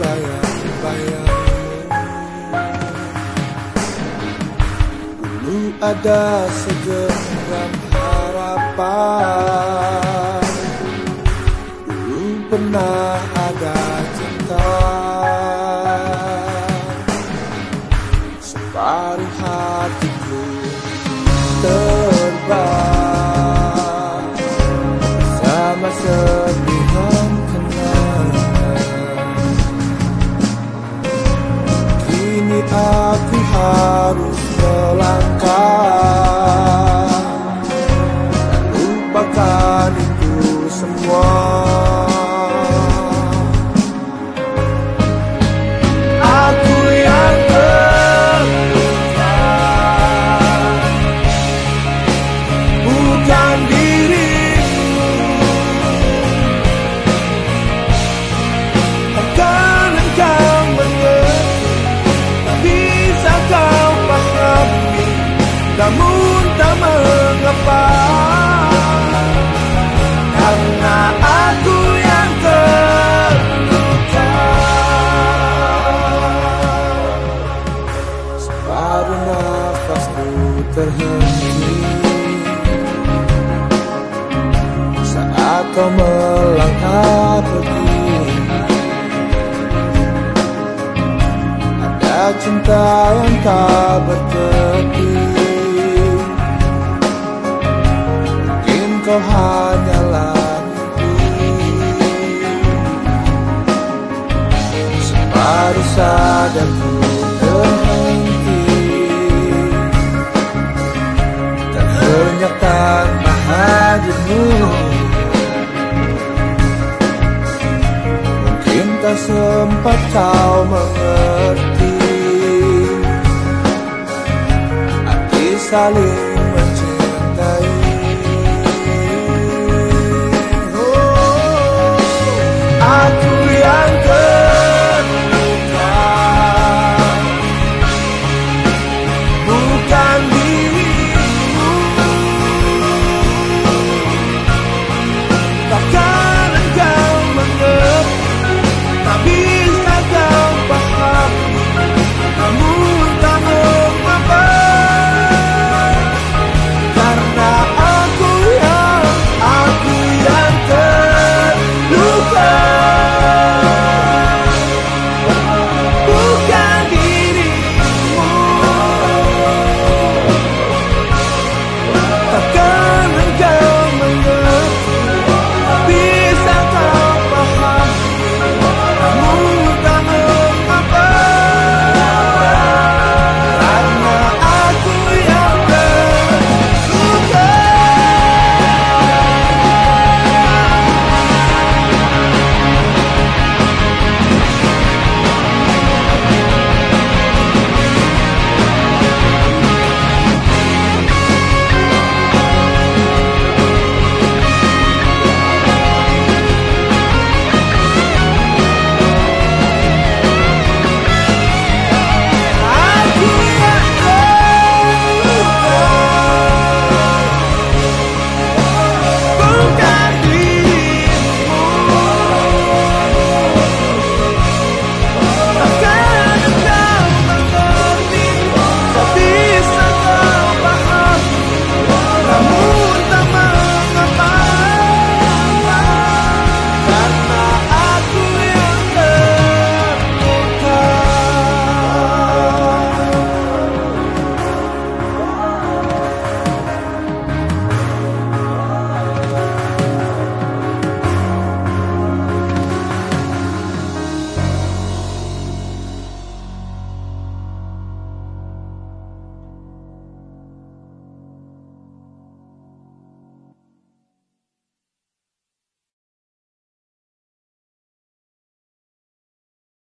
bayang-bayang Dulu ada segenggam harapan. Dulu pernah ada cinta. Separuh hatiku terbang Sama serpihan kau melangkah pergi. Ada cinta yang tak bertepi. Mungkin kau hanyalah mimpi. Separuh sadarku tak sempat kau mengerti. Arti saling